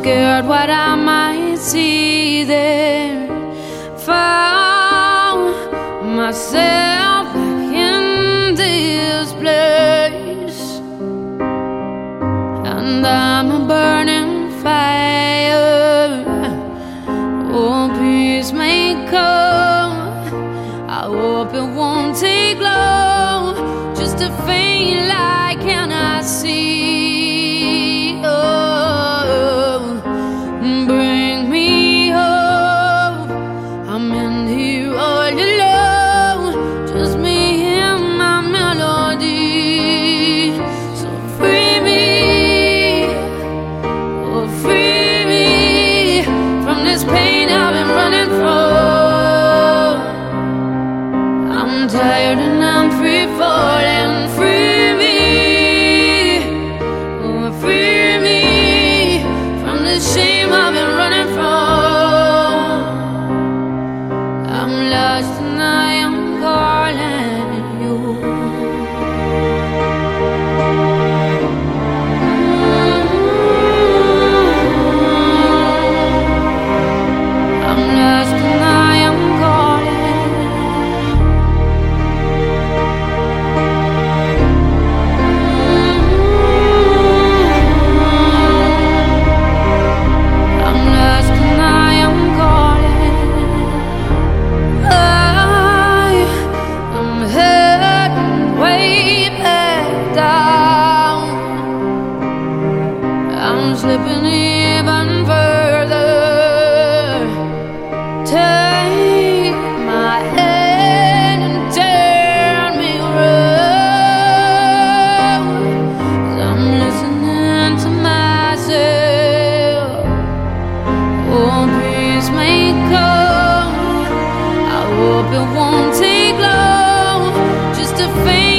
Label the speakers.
Speaker 1: scared what I might see there. Found myself back in this place, and I'm a burning fire. Oh, come. I hope it won't take long just to faint light. Can I see? clear me from the shame I've been running. I'm slipping even further. Take my hand and turn me I'm listening to myself. Oh, peace may come. I hope it won't take long just to feel.